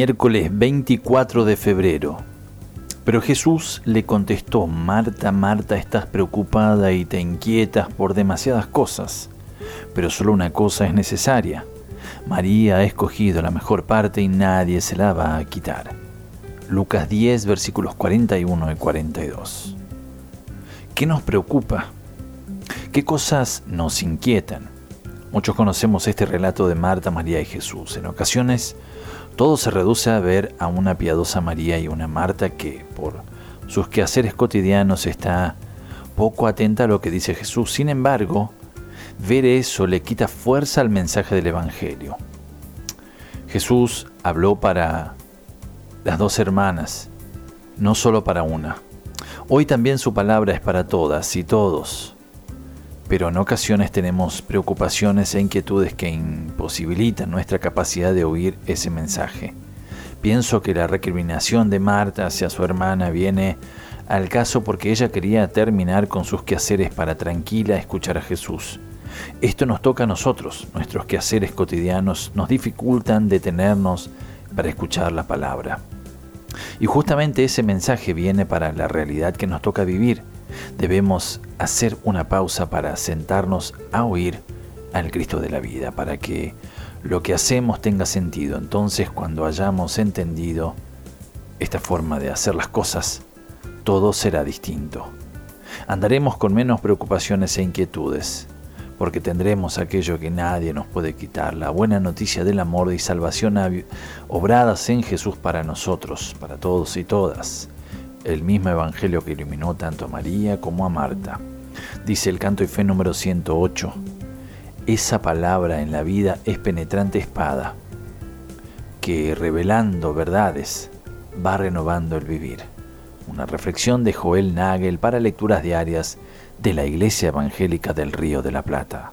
miércoles 24 de febrero. Pero Jesús le contestó, Marta, Marta, estás preocupada y te inquietas por demasiadas cosas, pero solo una cosa es necesaria. María ha escogido la mejor parte y nadie se la va a quitar. Lucas 10, versículos 41 y 42. ¿Qué nos preocupa? ¿Qué cosas nos inquietan? Muchos conocemos este relato de Marta, María y Jesús. En ocasiones, todo se reduce a ver a una piadosa María y una Marta que, por sus quehaceres cotidianos, está poco atenta a lo que dice Jesús. Sin embargo, ver eso le quita fuerza al mensaje del Evangelio. Jesús habló para las dos hermanas, no solo para una. Hoy también su palabra es para todas y todos pero en ocasiones tenemos preocupaciones e inquietudes que imposibilitan nuestra capacidad de oír ese mensaje. Pienso que la recriminación de Marta hacia su hermana viene al caso porque ella quería terminar con sus quehaceres para tranquila escuchar a Jesús. Esto nos toca a nosotros, nuestros quehaceres cotidianos nos dificultan detenernos para escuchar la palabra. Y justamente ese mensaje viene para la realidad que nos toca vivir, debemos hacer una pausa para sentarnos a oír al Cristo de la vida, para que lo que hacemos tenga sentido. Entonces cuando hayamos entendido esta forma de hacer las cosas, todo será distinto. Andaremos con menos preocupaciones e inquietudes, porque tendremos aquello que nadie nos puede quitar, la buena noticia del amor y salvación obradas en Jesús para nosotros, para todos y todas el mismo evangelio que iluminó tanto a María como a Marta. Dice el canto y fe número 108, esa palabra en la vida es penetrante espada, que revelando verdades va renovando el vivir. Una reflexión de Joel Nagel para lecturas diarias de la Iglesia Evangélica del Río de la Plata.